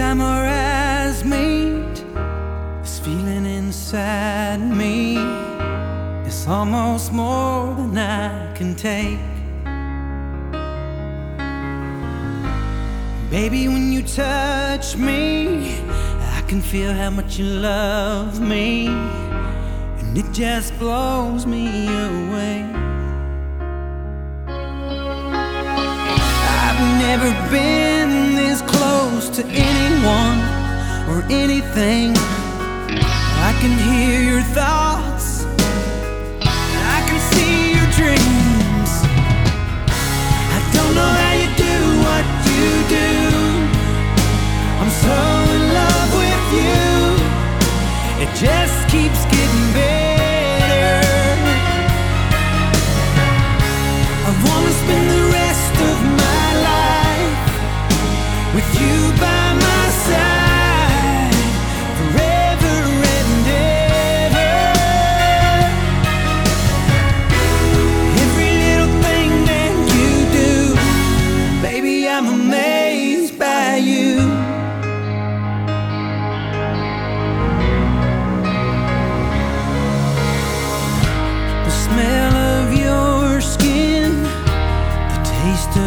eyes meet, this feeling inside me is almost more than I can take. Baby, when you touch me, I can feel how much you love me, and it just blows me away. I've never been this close to anyone or anything. I can hear your thoughts,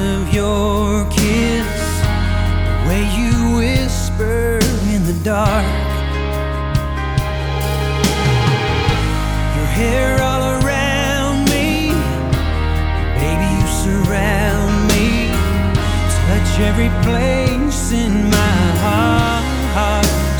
of your kiss, the way you whisper in the dark. Your hair all around me, baby, you surround me. Touch every place in my heart.